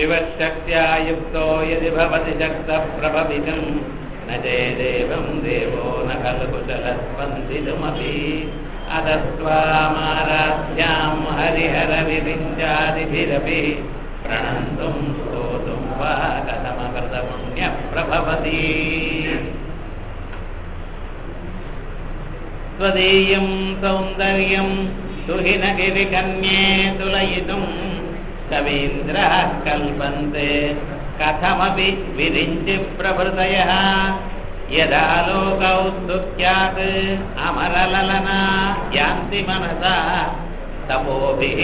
शिवशक्त्या युक्तो यदि भवति शक्तः प्रभवितुम् न चेदेवं देवो न खलु कुशलस्पन्दितुमपि। अदस्त्वामाराध्यां हरिहरविरिञ्चादिभिरपि प्रणन्तुं स्तोतुं वा कथमकृतपुण्यप्रभवति। त्वदीयं सौन्दर्यं सुहिनगिरिकन्ये तुलयितुं कवीन्द्रः कल्पन्ते कथमपि विरिञ्चि प्रभृतयः यदा लोकौ स्तुत्यात् अमरललना यान्ति मनसा तपोभिः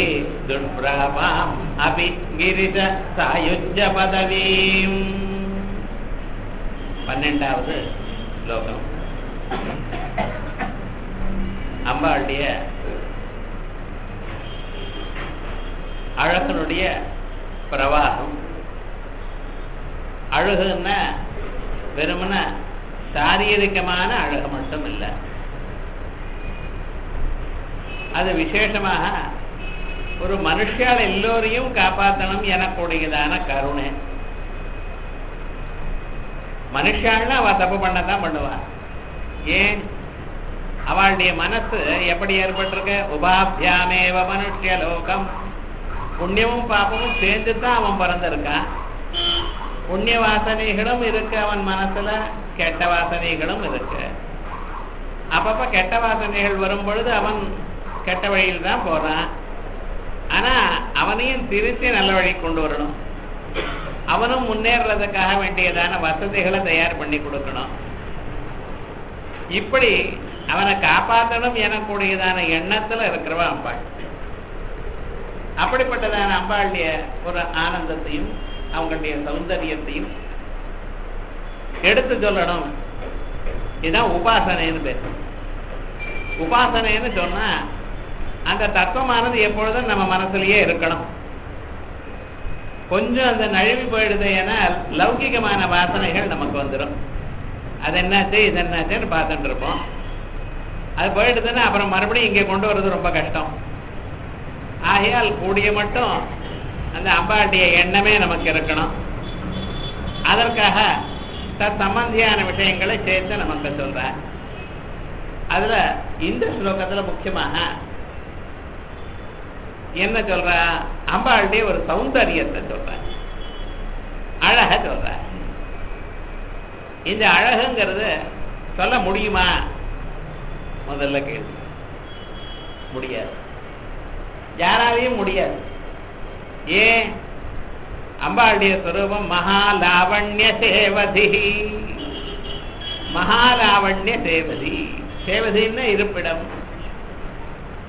दुष्प्रापाम् अपि गिरिज सायुज्य பதவீம் பன்னெண்டாவது ஸ்லோகம் அம்பாளுடைய அழகனுடைய பிரவாகம். அழகுன்னா வெறுமன சாரீரிகமான அழகு மட்டும் இல்லை அது விசேஷமாக ஒரு மனுஷால் எல்லோரையும் காப்பாற்றணும் எனக்கூடியதான கருணை. மனுஷாள்னா அவள் தப்பு பண்ணதான் பண்ணுவா. ஏன்? அவளுடைய மனசு எப்படி ஏற்பட்டிருக்கு? உபாபியாமேவ மனுஷிய லோகம் புண்ணியமும் பாப்பமும் சேர்ந்து தான் அவன் பிறந்திருக்கான். புண்ணிய வாசனைகளும் இருக்கு அவன் மனசுல கெட்ட வாசனைகளும் இருக்கு. அப்பப்ப கெட்ட வாசனைகள் வரும் பொழுது அவன் கெட்ட வழியில் தான் போறான். ஆனா அவனையும் திருத்தி நல்ல வழி கொண்டு வரணும். அவனும் முன்னேறதுக்காக வேண்டியதான வசதிகளை தயார் பண்ணி கொடுக்கணும். இப்படி அவனை காப்பாற்றணும் எனக்கூடியதான எண்ணத்துல இருக்கிறவன் அம்பாள் அப்படிப்பட்டதான அம்பாளுடைய ஒரு ஆனந்தத்தையும் அவங்களுடைய சௌந்தரியத்தையும் எடுத்து சொல்லணும். இதுதான் உபாசனைன்னு பேர். உபாசனைன்னு சொன்னா அந்த தத்துவமானது எப்பொழுதும் நம்ம மனசுலயே இருக்கணும். கொஞ்சம் அந்த நழுவி போயிடுது ஏன்னா லௌகிகமான வாசனைகள் நமக்கு வந்துடும் அது என்னாச்சு இது என்னாச்சுன்னு பார்த்துட்டு இருப்போம். அது போயிடுதுன்னா அப்புறம் மறுபடியும் இங்கே கொண்டு வர்றது ரொம்ப கஷ்டம். ஆகையால் கூடிய மட்டும் அந்த அம்பாட்டிய எண்ணமே நமக்கு இருக்கணும். அதற்காக தத் சம்பந்தியான விஷயங்களை சேர்த்து நமக்கு சொல்ற அதுல இந்த ஸ்லோகத்துல முக்கியமாக என்ன சொல்ற? அம்பாளுடைய ஒரு சௌந்தரியத்தை சொல்ற அழக சொல்ற இந்த அழகுங்கிறது சொல்ல முடியுமா? முதல்ல கேள்வி. முடியாது. யாராலையும் முடியாது. ஏன்? அம்பாளுடைய சுரூபம் மகாலாவண்ய சேவதி. மகாலாவண்ய சேவதி. சேவதின்னு இருப்பிடம்.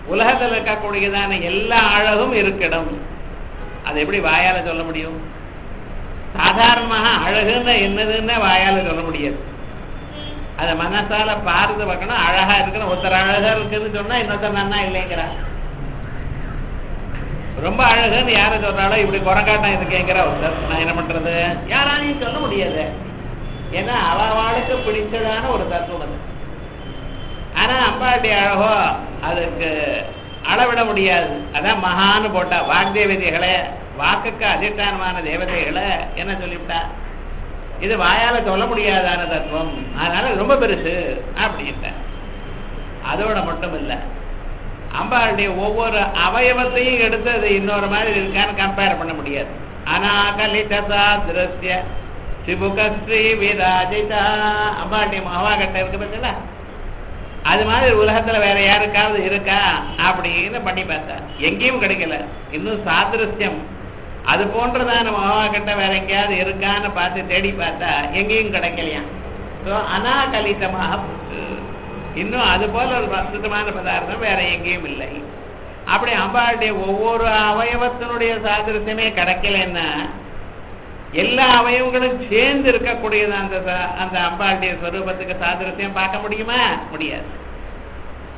உலகத்தில் இருக்கக்கூடியதான எல்லா அழகும் இருக்கிடம். அது எப்படி வாயால சொல்ல முடியும்? சாதாரணமாக அழகுன்னு என்னதுன்னு வாயால சொல்ல முடியாது. அதை மனசால பார்த்து பார்க்கணும். அழகா இருக்கணும். ஒருத்தர் அழகா இருக்குன்னு சொன்னா இன்னொருத்தர் நன்னா இல்லைங்கிறா ரொம்ப அழகுன்னு யாரை சொன்னாலும் இப்படி குரங்காட்டம் இது கேட்கிற ஒருத்தர் நான் என்ன பண்றது? யாராலையும் சொல்ல முடியாது. ஏன்னா அவளுக்கு பிடிச்சதான ஒரு தத்துவம் அது. ஆனா அம்பாட்டி அழகோ அதுக்கு அளவிட முடியாது. அதான் மகான்னு போட்டா வாக்தேவதைகளை வாக்குக்கு அதிஷ்டானமான தேவதைகளை என்ன சொல்லிவிட்டா? இது வாயால சொல்ல முடியாதான தத்துவம். அதனால ரொம்ப பெருசு அப்படின்ட்ட அதோட மட்டும் இல்லை அம்பாளுடைய ஒவ்வொரு அவயவத்தையும் எடுத்து அது இன்னொரு மாதிரி இருக்கான்னு கம்பேர் பண்ண முடியாது. அனாகலிதா திருஷ்ய சிபுகஸ்ரீ விராஜிதா. அம்பாளுடைய மகாகட்டம் இருக்கு பார்த்தீங்களா அது மாதிரி உலகத்துல வேற யாருக்காவது இருக்கா அப்படின்னு பண்ணி பார்த்தா எங்கேயும் கிடைக்கல. இன்னும் சாதிருஷ்யம். அது போன்றதான மகாகட்ட வேற எங்கேயாவது இருக்கான்னு பார்த்து தேடி பார்த்தா எங்கேயும் கிடைக்கலையா? ஸோ அனாகலிதமாக இன்னும் அது போல ஒரு பிரசுத்தமான பதார்த்தம் வேற எங்கேயும் இல்லை. அப்படி அம்பாளுடைய ஒவ்வொரு அவயவத்தினுடைய சாதிருஷ்யமே கிடைக்கலன்னா எல்லா அவயவங்களும் சேர்ந்து இருக்கக்கூடியது அந்த அந்த அம்பாளுடைய ஸ்வரூபத்துக்கு சாதிருஷ்யம் பார்க்க முடியுமா? முடியாது.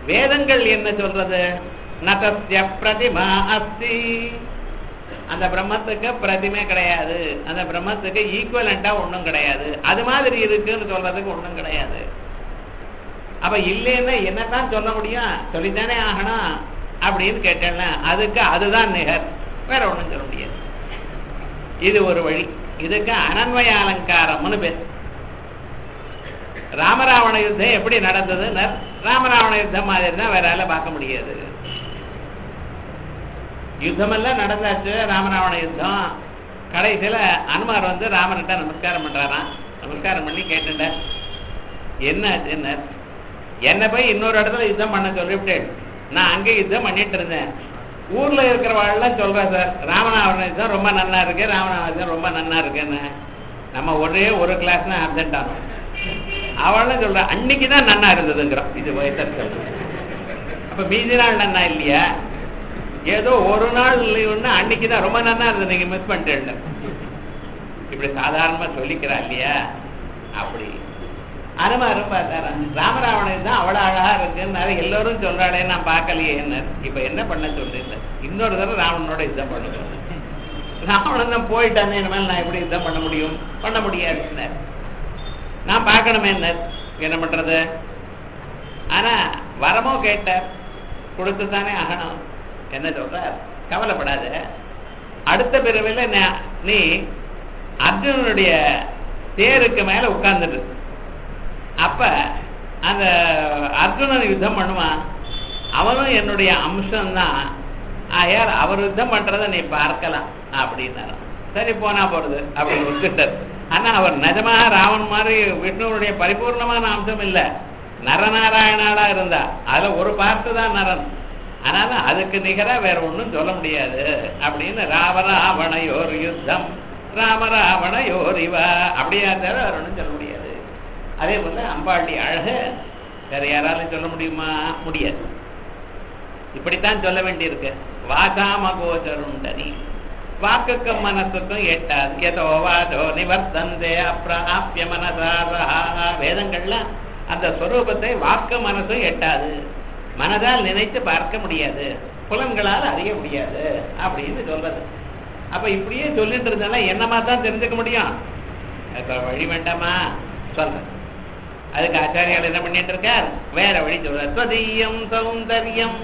வேதங்கள் என்ன சொல்றது? நதஸ்ய பிரதிமா அஸ்தி. அந்த பிரம்மத்துக்கு பிரதிமே கிடையாது. அந்த பிரம்மத்துக்கு ஈக்குவலண்டா ஒன்றும் கிடையாது. அது மாதிரி இருக்குன்னு சொல்றதுக்கு ஒன்றும் கிடையாது. அப்ப இல்லைன்னா என்னத்தான் சொல்ல முடியும்? சொல்லித்தானே ஆகணும் அப்படின்னு கேட்டேன்ல. அதுக்கு அதுதான் நிகர். வேற ஒண்ணும் சொல்ல முடியாது. இது ஒரு வழி. இதுக்கு அனன்மய அலங்காரம்னு பேர். ராமராவண யுத்தம் எப்படி நடந்ததுன்னு ராமராவண யுத்தம் மாதிரி தான் வேறால பார்க்க முடியாது. யுத்தமெல்லாம் நடந்தாச்சு ராமராவண யுத்தம். கடைசியில அனுமார் வந்து ராமன்கிட்ட நமஸ்காரம் பண்றாராம். நமஸ்காரம் பண்ணி கேட்டுட்டார். என்ன ஆச்சுன்னு என்ன போய் இன்னொரு இடத்துல யுத்தம் பண்ண சொல்லிவிட்டேன் நான் அங்கே யுத்தம் பண்ணிட்டு இருந்தேன். ஊர்ல இருக்கிறவாள்லாம் சொல்றேன் சார் ராமநாதன் யுத்தம் ரொம்ப நல்லா இருக்கு ராமநாதன் ரொம்ப நல்லா இருக்குன்னு. நம்ம ஒரே ஒரு கிளாஸ் தான் அப்சென்ட் ஆகும் அவள்லாம் சொல்ற அன்னைக்கு தான் நன்னா இருந்ததுங்கிறோம். இது வயசு அப்ப மீதி நாள் நன்னா இல்லையா? ஏதோ ஒரு நாள் இல்லைன்னா அன்னைக்கு தான் ரொம்ப நன்னா இருந்தது நீங்க மிஸ் பண்ணிட்டேன் இப்படி சாதாரணமா சொல்லிக்கிறா இல்லையா? அப்படி அருமை பார்த்தாரா ராமராவணன் தான் அவ்வளோ அழகா இருக்குன்னாரு. எல்லாரும் சொல்றாளே நான் பார்க்கலையே என்ன இப்ப என்ன பண்ண சொல்றீங்க? இன்னொரு தடவை ராவணனோட யுத்தம் பண்ண சொன்னேன் ராவணன் தான் போயிட்டானே இனிமேல் நான் எப்படி யுத்தம் பண்ண முடியும்? பண்ண முடியாது நான் பார்க்கணுமே என்ன என்ன பண்றது? ஆனா வரமோ கேட்டார். கொடுத்து தானே ஆகணும். என்ன சொல்றார்? கவலைப்படாத. அடுத்த பிறவில நீ அர்ஜுனனுடைய தேருக்கு மேல உட்கார்ந்துட்டு அப்ப அந்த அர்ஜுனன் யுத்தம் பண்ணுவான். அவனும் என்னுடைய அம்சம்தான் ஆயார் அவர் யுத்தம் பண்றத நீ பார்க்கலாம் அப்படின்னாரு. சரி போனா போறது அப்படின்னு ஒத்துட்டார் ஆனா அவர் நிஜமாக ராவன் மாதிரி விஷ்ணுவனுடைய பரிபூர்ணமான அம்சம் இல்ல. நரநாராயணாடா இருந்தா. அதுல ஒரு பார்த்து தான் நரன். ஆனாலும் அதுக்கு நிகரா வேற ஒன்றும் சொல்ல முடியாது. அப்படின்னு ராமராவணையோர் யுத்தம். ராமராவணையோர் இவ. அப்படியா இருந்தாலும் வேற ஒன்றும் சொல்ல முடியாது. அதே போல அம்பாளுடைய அழகு வேற யாராலும் சொல்ல முடியுமா? முடியாது. இப்படித்தான் சொல்ல வேண்டியிருக்கு. வாசாம கோச்சருண்டனி வாக்குக்கும் மனசுக்கும் எட்டாது. எதோ வாதோ நிவர்த்தந்தே அப்பிராபிய மனசாரா வேதங்கள்லாம் அந்த ஸ்வரூபத்தை வாக்கு மனசும் எட்டாது. மனதால் நினைத்து பார்க்க முடியாது. புலன்களால் அறிய முடியாது அப்படின்னு சொல்றது. அப்ப இப்படியே சொல்லிட்டு இருந்தாலும் என்னமா தான் தெரிஞ்சுக்க முடியும்? வழி வேண்டாமா? சொல்றேன். அதுக்கு ஆச்சாரியால் என்ன பண்ணிட்டு இருக்கார் வேற வழி சொல்றார். ஸ்வதீயம் சௌந்தர்யம்.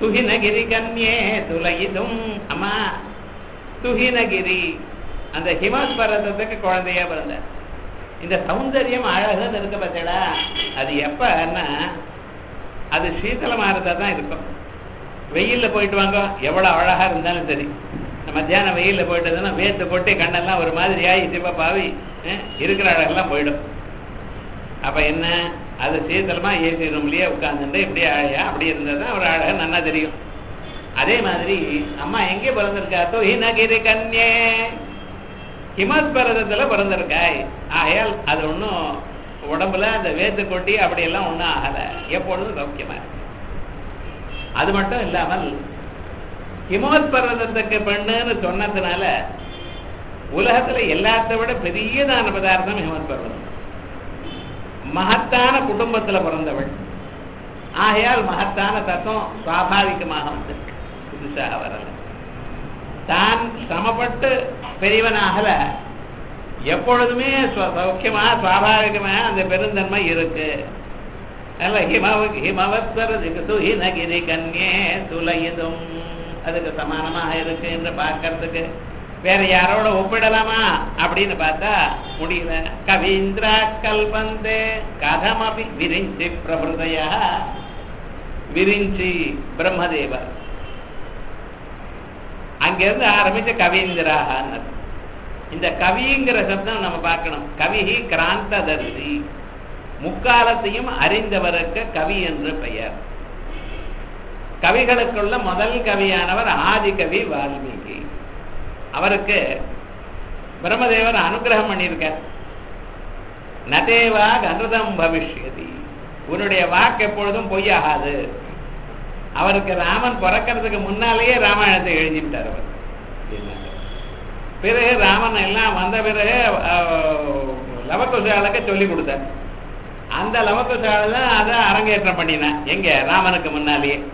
துகினகிரி கன்யே துலகிதும் அம்மா துகினகிரி அந்த ஹிமாஸ் பர்வதத்துக்கு குழந்தையா பிறந்த. இந்த சௌந்தரியம் அழகுன்னு இருக்க பார்த்தீங்களா அது எப்பன்னா அது சீதளமா இருந்தா தான் இருக்கும். வெயிலில் போயிட்டு வாங்க எவ்வளோ அழகாக இருந்தாலும் சரி. மத்தியானம் வெயிலில் போயிட்டதுன்னா வேத்து கொட்டி கண்ணெல்லாம் ஒரு மாதிரி ஆகி சிவ பாவி இருக்கிற அழகெல்லாம் போயிடும். அப்ப என்ன? அது சீதளமா ஏசி ரூம்லயே உட்காந்துட்டு இப்படி அழகா அப்படி இருந்தது ஒரு அழகா நல்லா தெரியும். அதே மாதிரி அம்மா எங்கே பிறந்திருக்கா? துஹினகிரி கன்யே ஹிமத் பரதத்துல பிறந்திருக்காய். ஆகையால் அது ஒன்றும் உடம்புல அந்த வேத்து கொட்டி அப்படியெல்லாம் ஒன்றும் ஆகலை. எப்பொழுதும் சௌக்கியமா அது மட்டும் இல்லாமல் ஹிமோத் பர்வதத்துக்கு பெண்ணுன்னு சொன்னதுனால உலகத்துல எல்லாத்த விட பெரியதான பதார்த்தம் ஹிமத் பர்வதம் மகத்தான குடும்பத்துல பிறந்தவள். ஆகையால் மகத்தான தத்துவம் சுவாபாவிகமாக வந்திருக்கு. புதுசாக வரல. தான் சமப்பட்டு பெரியவனாகல எப்பொழுதுமே சௌக்கியமா சுவாபாவிகமாக அந்த பெருந்தன்மை இருக்கு. அல்ல ஹிமவ ஹிமவத்வரதுக்கு துஹினகிரி கன்யே துலயிதும் அதுக்கு சமானமாக இருக்கு என்று பார்க்கறதுக்கு வேற யாரோட ஒப்பிடலாமா அப்படின்னு பார்த்தா முடியல. கவீந்திரா கல்பந்தே கதமபி விரிஞ்சி பிரபுதையா விரிஞ்சி பிரம்மதேவர் அங்கிருந்து ஆரம்பிச்ச கவீந்திராக இந்த கவிங்கிற சப்தம் நம்ம பார்க்கணும். கவிஹி கிராந்ததர்சி. முக்காலத்தையும் அறிந்தவருக்கு கவி என்று பெயர். கவிகளுக்குள்ள முதல் கவியானவர் ஆதிகவி வால்மீகி. அவருக்கு பிரம்மதேவர் அனுகிரகம் பண்ணியிருக்கார். நதேவா கனதம் பவிஷ்யதி. உன்னுடைய வாக்கு எப்பொழுதும் பொய்யாகாது. அவருக்கு ராமன் பிறக்கிறதுக்கு முன்னாலேயே ராமாயணத்தை எழுதிவிட்டார் அவர். பிறகு ராமன் எல்லாம் வந்த பிறகு லவகுசாலுக்கு சொல்லி கொடுத்தார். அந்த லவகுசால தான் அதை அரங்கேற்றம் பண்ணினேன். எங்க? ராமனுக்கு முன்னாலேயே.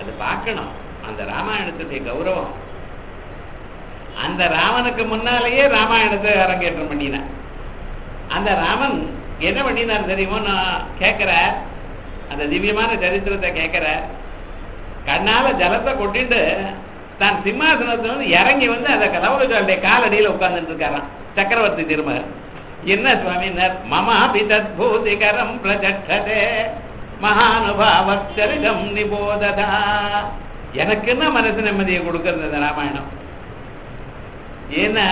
அது பார்க்கணும். அந்த ராமாயணத்துடைய கௌரவம். அந்த ராமனுக்கு முன்னாலேயே ராமாயணத்தை அரங்கேற்றம் பண்ணினேன் அந்த ராமன் என்ன பண்ணினார் தெரியுமோ? நான் கேட்கிற அந்த திவ்யமான சரித்திரத்தை கேட்கிற கண்ணால ஜலத்தை கொட்டிட்டு தான் சிம்மாசனத்துல இருந்து இறங்கி வந்து அந்த லவகுஜாவுடைய காலடியில உட்கார்ந்துட்டு இருக்காராம். சக்கரவர்த்தி திருமகர் என்ன சுவாமினர் மமாபி தத்பூதிகரம் பிரஜட்டதே. மகானுபாவச்சரிதம் நிபோததா. எனக்கு என்ன மனசு நிம்மதியை கொடுக்கறது இந்த ராமாயணம்? ஏன்னா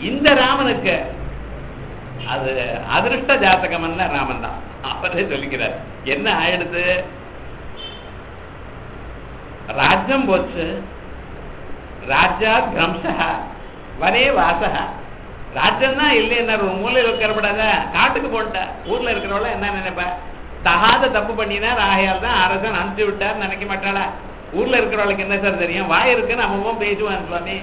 இந்த ராமனுக்கு அது அதிருஷ்ட ஜாதகம்னா ராமன் தான். அவரே சொல்லிக்கிறார். என்ன ஆயிடுது? ராஜ்யம் போச்சு. ராஜா கிரம்சா வரே வாசகா ராஜ்யம் தான் இல்லைன்னா ஒரு மூலையில் இருக்கிறப்படாத காட்டுக்கு போன்ட்டா. ஊர்ல இருக்கிறவள என்ன நினைப்பா? தகாத தப்பு பண்ணினா ராகையால் தான் அரசன் அனுப்பிச்சு விட்டார் நினைக்க மாட்டாளா? ஊர்ல இருக்கிறவளுக்கு என்ன சார் தெரியும்? வாய் இருக்குன்னு அவன் பேசுவான் சுவாமி.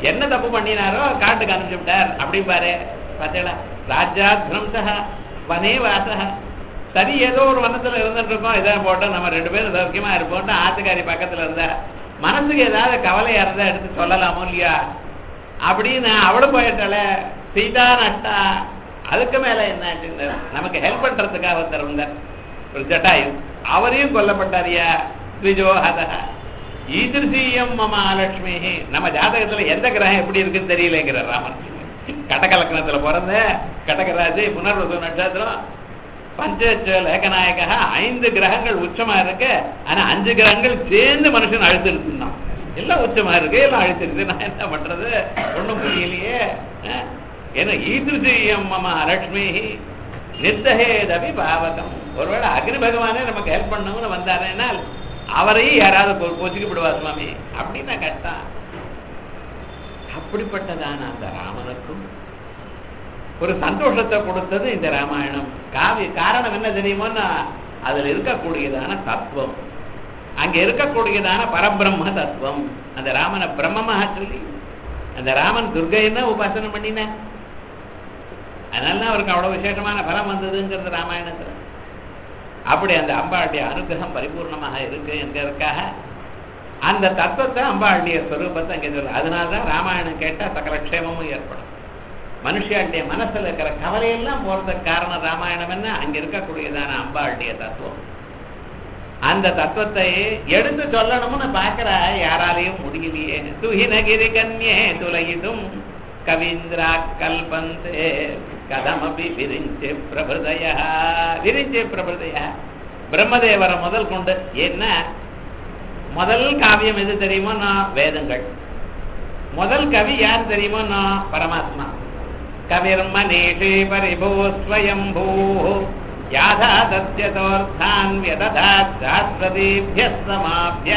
என்ன தப்பு பண்ணினாரோ காட்டுக்கு அனுப்பிச்சு விட்டார். அப்படி பாரு. பார்த்தீங்களா ராஜா கிரம்சா வனே வாசகா. சரி ஏதோ ஒரு வனத்துல இருந்துட்டு இருக்கோம். இதான் போட்டோம். நம்ம ரெண்டு பேரும் சௌக்கியமா இருப்போம்ட்டு ஆத்துக்காரி பக்கத்துல இருந்தா மனசுக்கு ஏதாவது கவலையா இருந்தா எடுத்து சொல்லலாமோ இல்லையா? அப்படின்னு அவளும் போயிட்டால சீதா நஷ்டா அதுக்கு மேல என்ன நமக்கு ஹெல்ப் பண்றதுக்காக ஒருத்தர் இருந்தார் ஒரு ஜட்டாயு. அவரையும் கொல்லப்பட்டாரியா? த்விஜோஹத ஈதிருசீயம் மம நம்ம ஜாதகத்துல எந்த கிரகம் எப்படி இருக்குன்னு தெரியலங்கிற ராமன். கடகலக்கணத்துல பிறந்த கடகராஜு புனர்வசு நட்சத்திரம் பஞ்சேஸ்வர லேகநாயக ஐந்து கிரகங்கள் உச்சமா இருக்கு ஆனா அஞ்சு கிரகங்கள் சேர்ந்து மனுஷன் அழுத்திருக்குன்னா எல்லாம் உச்சமா இருக்கு எல்லாம் அழுத்திருக்கு நான் என்ன பண்றது? ஒண்ணும் புரியலையே. ஏன்னா ஈதிருஷியம் மமா லட்சுமி நிர்தகேதபி பாவகம். ஒருவேளை அக்னி பகவானே நமக்கு ஹெல்ப் பண்ணவங்க வந்தாரேனால் அவரையும் யாராவது கொச்சிக்கு விடுவா சுவாமி? அப்படின்னா கஷ்டம். அப்படிப்பட்டதான அந்த ராமனுக்கும் ஒரு சந்தோஷத்தை கொடுத்தது இந்த ராமாயணம். காவிய காரணம் என்ன தெரியுமோன்னா அதுல இருக்கக்கூடியதான தத்துவம். அங்க இருக்கக்கூடியதான பரபிரம்ம தத்துவம். அந்த ராமனை பிரம்மமாக சொல்லி அந்த ராமன் துர்கைன்னா உபாசனம் பண்ணின அதனால அவருக்கு அவ்வளோ விசேஷமான பலம் வந்ததுங்கிறது ராமாயணத்துல. அப்படி அந்த அம்பாளுடைய அனுகிரகம் பரிபூர்ணமாக இருக்கு என்கிறதுக்காக அந்த தத்துவத்தை அம்பாளுடைய ஸ்வரூபத்தை அங்கே சொல்ல அதனாலதான் ராமாயணம் கேட்டா சகல க்ஷேமமும் ஏற்படும். மனுஷியாளுடைய மனசுல இருக்கிற கவலையெல்லாம் போகிறதுக்கு காரணம் ராமாயணம் என்ன? அங்க இருக்கக்கூடியதான அம்பாளுடைய தத்துவம். அந்த தத்துவத்தை எடுத்து சொல்லணும்னு பாக்குற யாராலையும் முடியலையே. துகினகிரி கன்யே துலகிதும் கவீந்திரா கல்பந்தே. கதமபி விரிஞ்சே பிரபதய விரிஞ்சே பிரபதய. பிரம்மதேவரை முதல் கொண்டு என்ன? முதல் காவியம் எது தெரியுமோ? நான் வேதங்கள். முதல் கவி யார் தெரியுமோ? நான் பரமாத்மா. கவிர்மனேஷே பரிபோ ஸ்வயம்பூ யாதா தத்யதோர்த்தான் வியததாத் சாஸ்வதீபிய சமாபிய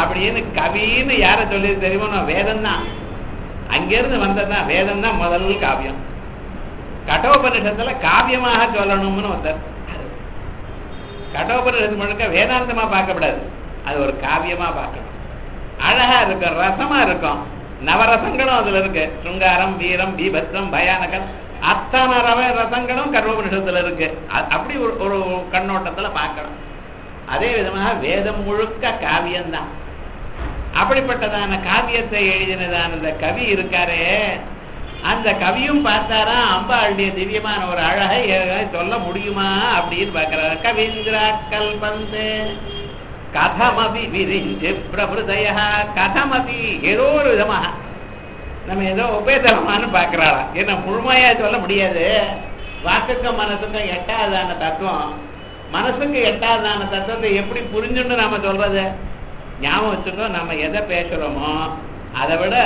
அப்படின்னு கவின்னு யார சொல்லி தெரியுமோ? நான் வேதம் தான் அங்கிருந்து வந்ததுதான் வேதம் தான் முதல் காவியம். கடோபனிஷத்துல காவியமாக சொல்லணும்னு ஒருத்தர். கடோபனிஷத்து முழுக்க வேதாந்தமா பார்க்கப்படாது. அது ஒரு காவியமா பார்க்கணும். அழகா இருக்கும் ரசமா இருக்கும். நவரசங்களும் அதுல இருக்கு. சுங்காரம் வீரம் பீபத்ரம் பயானகம் அத்தனை ரவ ரசங்களும் கடோபனிஷத்துல இருக்கு. அப்படி ஒரு ஒரு கண்ணோட்டத்துல பார்க்கணும். அதே விதமாக வேதம் முழுக்க காவியம்தான். அப்படிப்பட்டதான காவியத்தை எழுதினதான அந்த கவி இருக்காரே அந்த கவியும் பார்த்தாரா அம்பாளுடைய திவ்யமான ஒரு அழகை சொல்ல முடியுமா அப்படின்னு பார்க்கிறார். கவீந்திரா கல்பந்து கதமபி விரிஞ்சு பிரபுதய கதமபி ஏதோ ஒரு விதமாக நம்ம ஏதோ உபேதமானு பார்க்கறாளாம். ஏன்னா முழுமையா சொல்ல முடியாது. வாக்குக்கும் மனசுக்கும் எட்டாவதான தத்துவம். மனசுக்கு எட்டாவதான தத்துவத்தை எப்படி புரிஞ்சுன்னு நாம சொல்றது? ஞாபகம் வச்சுக்கோ நம்ம எதை பேசுறோமோ அதை விட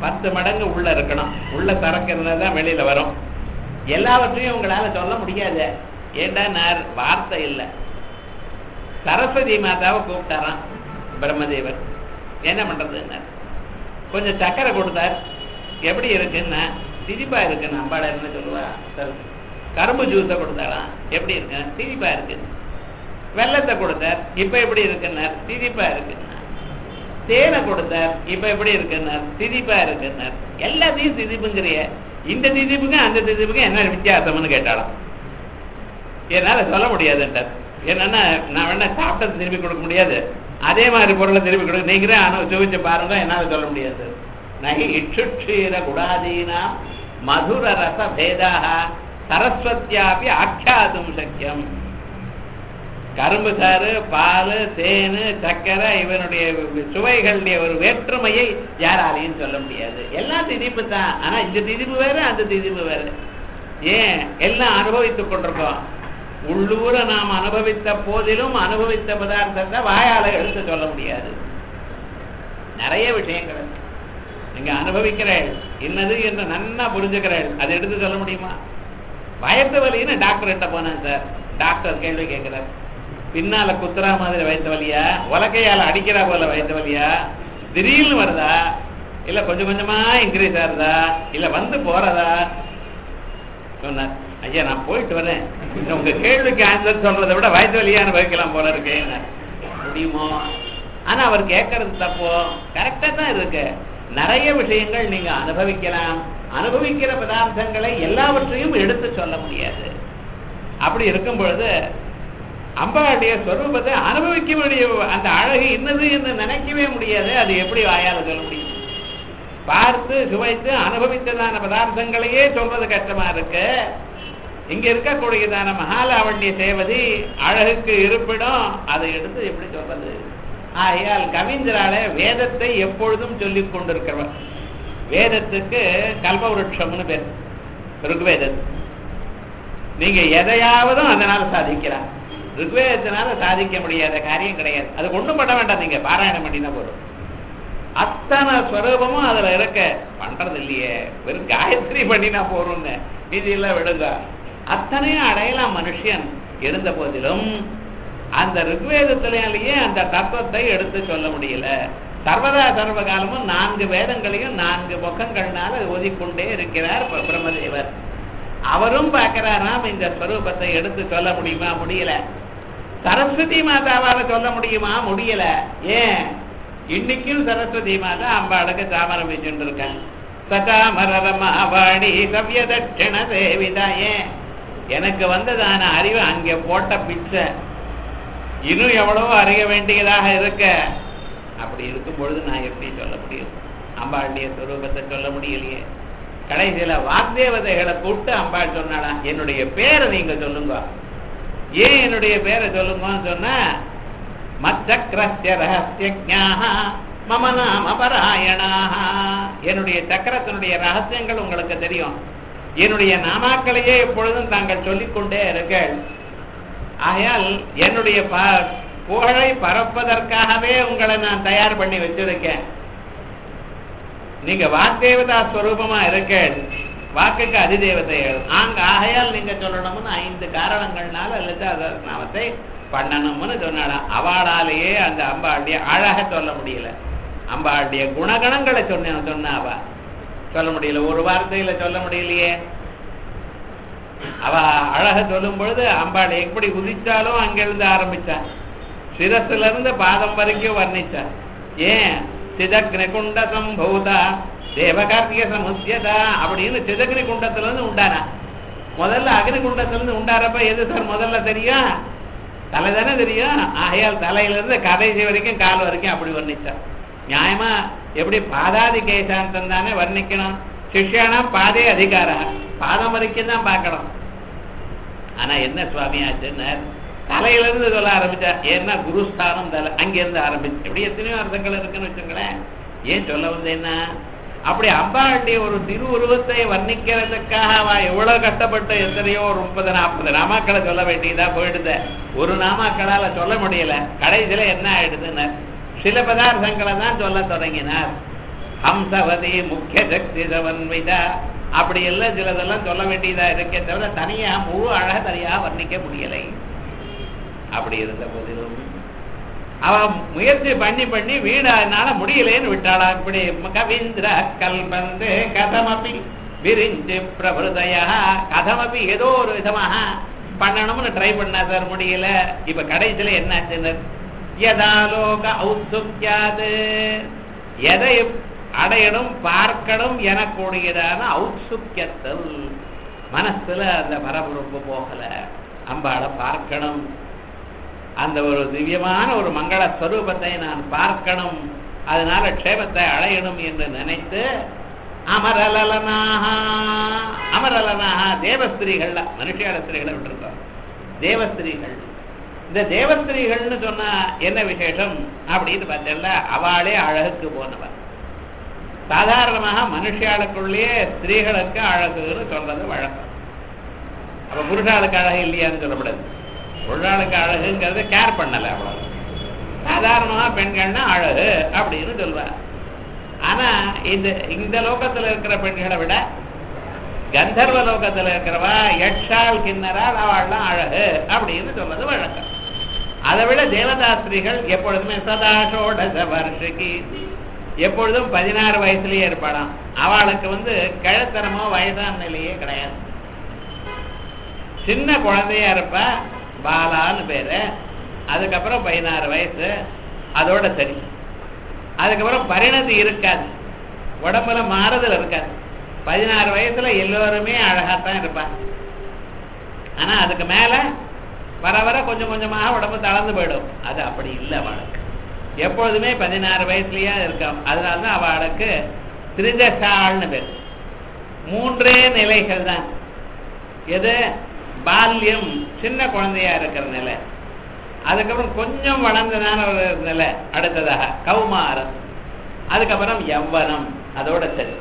பத்து மடங்கு உள்ள இருக்கணும். உள்ள சரக்கு தான் வெளியில வரும். எல்லாவற்றையும் உங்களால சொல்ல முடியாது. ஏண்டா நான் வார்த்தை இல்லை. சரஸ்வதி மாதாவை கூப்பிட்டாராம் பிரம்மதேவர். என்ன பண்றதுன்னா கொஞ்சம் சக்கரை கொடுத்தார் எப்படி இருக்குன்னா திதிப்பா இருக்குன்னு அம்பாளை என்ன சொல்லுவா? கரும்பு ஜூஸை கொடுத்தாலாம் எப்படி இருக்கு? திதிப்பா இருக்கு. வெள்ளத்தை கொடுத்தார். இப்ப எப்படி இருக்குன்னார்? திதிப்பா இருக்குன்னு தேனை கொடுத்தார். இப்ப எப்படி இருக்குன்னார்? திதிப்பா இருக்குன்னார். எல்லாத்தையும் திதிப்புங்கிறிய. இந்த திதிப்புக்கும் அந்த திதிப்புக்கும் என்ன வித்தியாசம்னு கேட்டாலாம் என்னால சொல்ல முடியாதுன்றார். என்னன்னா நான் வேணா சாப்பிட்டது திருப்பி கொடுக்க முடியாது. அதே மாதிரி பொருளை திருப்பி கொடுக்க நீங்களே ஆனால் சுவிச்சு பாருங்க என்னால சொல்ல முடியாது. நகி இட்சுட்சீர குடாதீனா மதுர ரச பேதாக சரஸ்வத்தியாபி ஆக்கியாதும் சக்கியம் கரும்பு சாறு பால் தேன் சர்க்கரை இவனுடைய சுவைகளுடைய ஒரு வேற்றுமையை யாராலையும் சொல்ல முடியாது. எல்லாம் திதிப்பு தான். ஆனா இந்த திதிப்பு வேற அந்த திதிப்பு வேற. ஏன்? எல்லாம் அனுபவித்துக் கொண்டிருக்கோம். உள்ளூர நாம் அனுபவித்த போதிலும் அனுபவித்த பதார்த்தத்தை வாயால எடுத்து சொல்ல முடியாது. நிறைய விஷயங்கள். நீங்க அனுபவிக்கிறேன். என்னது என்று நன்னா புரிஞ்சுக்கிறேன். அதை எடுத்து சொல்ல முடியுமா? வயத்து வலின்னு டாக்டர் கிட்ட போனேன் சார். டாக்டர் கேள்வி கேட்கிறார். பின்னால குத்துறா மாதிரி வயத்த வழியா உலக்கையால அடிக்கிறா போல வயத்த வழியா திடீர்னு வருதா? இல்ல கொஞ்சம் கொஞ்சமா இன்க்ரீஸ் ஆகுதா? இல்ல வந்து போறதா? சொன்னார். ஐயா நான் போயிட்டு வரேன். உங்க கேள்விக்கு ஆன்சர் சொல்றதை விட வயத்து வழியா அனுபவிக்கலாம் போல இருக்கேன் முடியுமோ? ஆனா அவர் கேட்கறது தப்போ? கரெக்டா தான் இருக்கு. நிறைய விஷயங்கள் நீங்க அனுபவிக்கலாம். அனுபவிக்கிற பதார்த்தங்களை எல்லாவற்றையும் எடுத்து சொல்ல முடியாது. அப்படி இருக்கும் பொழுது அம்பாளுடைய ஸ்வரூபத்தை அனுபவிக்க முடிய அந்த அழகு என்னது என்று நினைக்கவே முடியாது. அது எப்படி வாயால சொல்ல முடியும்? பார்த்து சுவைத்து அனுபவித்ததான பதார்த்தங்களையே சொல்றது கஷ்டமா இருக்கு. இங்க இருக்கக்கூடியதான மகாலாவண்ய சேவதி அழகுக்கு இருப்பிடம். அதை எடுத்து எப்படி சொல்றது ஆகையால் கவிந்தரால வேதத்தை எப்பொழுதும் சொல்லிக் கொண்டிருக்கிறவர். வேதத்துக்கு கல்பவருட்சம்னு பேர். ருக்வேதம். நீங்க எதையாவதும் அதனால சாதிக்கிறார். ருக்வேதத்தினால சாதிக்க முடியாத காரியம் கிடையாது. அது ஒண்ணும் பண்ண வேண்டாம். நீங்க பாராயணம் பண்ணினா போதும். அத்தனை ஸ்வரூபமும் அதுல இருக்க. பண்றது இல்லையே. வெறும் காயத்ரி பண்ணினா போறோம்னு இதெல்லாம் விடுங்க. அத்தனையும் அடையலாம் மனுஷன். இருந்த போதிலும் அந்த ருக்வேதத்திலேயே அந்த தத்துவத்தை எடுத்து சொல்ல முடியல. சர்வதா சர்வ காலமும் நான்கு வேதங்களையும் நான்கு முகங்கள்னால ஓதிக்கொண்டே இருக்கிறார் பிரம்மதேவர். அவரும் பார்க்கிறாராம். இந்த ஸ்வரூபத்தை எடுத்து சொல்ல முடியுமா? முடியல. சரஸ்வதி மாதாவால சொல்ல முடியுமா? முடியல. ஏன்? இன்னைக்கும் சரஸ்வதி மாதா அம்பாளுக்கு தாமரம் வச்சுட்டு இருக்காங்க சதாமரமாவாடி சவ்ய தட்சிண தேவிதா ஏன்? எனக்கு வந்ததான அறிவு அங்கே போட்ட பிச்சை. இன்னும் எவ்வளவோ அறிய வேண்டியதாக இருக்க. அப்படி இருக்கும் பொழுது நான் எப்படி சொல்ல முடியும்? அம்பாளுடைய சுரூபத்தை சொல்ல முடியலையே. கடைசியில வாக்தேவதைகளை கூப்பிட்டு அம்பாள் சொன்னாடா என்னுடைய பேரை நீங்க சொல்லுங்க. ஏன் என்னுடைய பேரை சொல்லுங்கன்னு சொன்னா மச்சக்கரஸ்ய ரகசியஜாக மம நாம பராயணாக என்னுடைய சக்கரத்தினுடைய ரகசியங்கள் உங்களுக்கு தெரியும். என்னுடைய நாமாக்களையே எப்பொழுதும் தாங்கள் சொல்லிக்கொண்டே இருங்கள். ஆகையால் என்னுடைய ப- புகழை பரப்பதற்காகவே உங்களை நான் தயார் பண்ணி வச்சிருக்கேன். நீங்க வாக்தேவதா ஸ்வரூபமா இருக்கேன். வாக்குக்கு அதிதேவதைகள் ஆங்க ஆகையால் நீங்க சொல்லணும்னு ஐந்து காரணங்கள்னால லலிதா நாமத்தை பண்ணணும்னு சொன்னாலாம் அவளாலேயே அந்த அம்பாளுடைய அழக சொல்ல முடியல. அம்பாளுடைய குணகணங்களை சொன்ன சொன்னா அவ சொல்ல முடியல. ஒரு வார்த்தையில சொல்ல முடியலையே. அவ அழக சொல்லும் பொழுது அம்பாள் எப்படி உதிச்சாலும் அங்கிருந்து ஆரம்பிச்சா சிரசுல இருந்து பாதம் வரைக்கும் வர்ணிச்சா ஏன்? சிதக்னி குண்ட சம்பூதா. தேவகார்த்திக சமுத்தியதா அப்படின்னு சிதகிரி குண்டத்திலிருந்து உண்டானா முதல்ல அக்னி குண்டத்துல இருந்து உண்டாரப்ப எது சார் முதல்ல தெரியும் தலை தானே தெரியும்? ஆகையால் தலையில இருந்து கடைசி வரைக்கும் கால் வரைக்கும் அப்படி வர்ணித்தார் நியாயமா? எப்படி பாதாதி கேசாந்தம் தானே வர்ணிக்கணும்? சிஷ்யானா பாதே அதிகாரா? பாதம் வரைக்கும் தான் பார்க்கணும். ஆனா என்ன சுவாமி ஆச்சுன்னு தலையில இருந்து சொல்ல ஆரம்பிச்சா ஏன்னா குருஸ்தானம் தலை அங்கிருந்து ஆரம்பிச்சு எப்படி எத்தனையோ அர்த்தங்கள் இருக்குன்னு வச்சுங்களேன். ஏன் சொல்ல வந்தேன்னா அப்படி அம்பாளுடைய ஒரு திருவுருவத்தை வர்ணிக்கிறதுக்காக அவன் எவ்வளவு கஷ்டப்பட்டு எத்தனையோ ஒரு முப்பது நாற்பது நாமாக்களை சொல்ல வேண்டியதா போயிடுத. ஒரு நாமாக்களால சொல்ல முடியல. கடைசியில என்ன ஆயிடுதுன்னு சில பதார்த்தங்களை தான் சொல்ல தொடங்கினார். ஹம்சவதி முக்கிய சக்தி சமன்விதா அப்படி எல்லாம் சிலதெல்லாம் சொல்ல வேண்டியதா இருக்கே தவிர தனியா முழு அழக தனியா வர்ணிக்க முடியலை. அப்படி இருந்த போதிலும் அவ முயற்சி பண்ணி பண்ணி வீடானால முடியலன்னு விட்டாளா? இப்படி கவீந்திர கல்பந்து கதமபி விரிஞ்சு பிரபுதயா கதமபி ஏதோ ஒரு விதமாக பண்ணணும்னு ட்ரை பண்ணா சார் முடியல. இப்ப கடைசியில என்னாச்சுன்னு யதாலோக ஔத்சுக்கியாது எதை அடையணும் பார்க்கணும் எனக்கூடியதான ஔத்சுக்கியத்தல் மனசுல அந்த பரபரப்பு போகல. அம்பாளை பார்க்கணும். அந்த ஒரு திவ்யமான ஒரு மங்கள ஸ்வரூபத்தை நான் பார்க்கணும். அதனால க்ஷேமத்தை அடையணும் என்று நினைத்து அமரலனாக அமரலனாக தேவஸ்திரீகள்ல மனுஷியால ஸ்திரீகளை விட்டுருக்கோம். தேவஸ்திரீகள். இந்த தேவஸ்திரீகள்னு சொன்னா என்ன விசேஷம்? அப்படின்னு பார்த்தேன்ல அவளே அழகுக்கு போனவன் சாதாரணமாக மனுஷியாளுக்குள்ளேயே ஸ்திரீகளுக்கு அழகுன்னு சொல்றது வழக்கம். அப்ப புருஷாளுக்கு அழகு இல்லையான்னு சொல்லப்படாது. உள்ளாளுக்கு அழகுங்கிறத கேர் பண்ணலை அவ்வளவு. சாதாரணமா பெண்கள்னா அழகு அப்படின்னு சொல்வார். ஆனா இந்த இந்த லோகத்துல இருக்கிற பெண்களை விட கந்தர்வ லோகத்துல இருக்கிறவா எட்சால் கிண்ணறால் அவள்லாம் அழகு அப்படின்னு சொல்வது வழக்கம். அதை விட தேவதாஸ்திரிகள் எப்பொழுதுமே சதாஷோடச வருஷக்கு எப்பொழுதும் பதினாறு வயசுலயே இருப்பாளாம். அவளுக்கு வந்து கிழத்தனமோ வயதான நிலையே கிடையாது. சின்ன குழந்தையா இருப்பா பாலான்னு பேரு. அதுக்கப்புறம் பதினாறு வயசு. அதோட சரி. அதுக்கப்புறம் பரிணதி இருக்காது. உடம்புல மாறுதல் இருக்காது. பதினாறு வயசுல எல்லோருமே அழகாத்தான் இருப்பாங்க. ஆனா அதுக்கு மேல வர வர கொஞ்சம் கொஞ்சமாக உடம்பு தளர்ந்து போயிடும். அது அப்படி இல்லை அவளுக்கு. எப்பொழுதுமே பதினாறு வயசுலயே இருக்கும். அதனாலதான் அவளுக்கு திரிதசால்னு பேர். மூன்றே நிலைகள் தான் எது? பால்யம் சின்ன குழந்தையா இருக்கிற நிலை அதுக்கப்புறம் கொஞ்சம் வளர்ந்ததான ஒரு நிலை அடுத்ததாக கௌமாரம். அதுக்கப்புறம் யவ்வனம் அதோட சரி.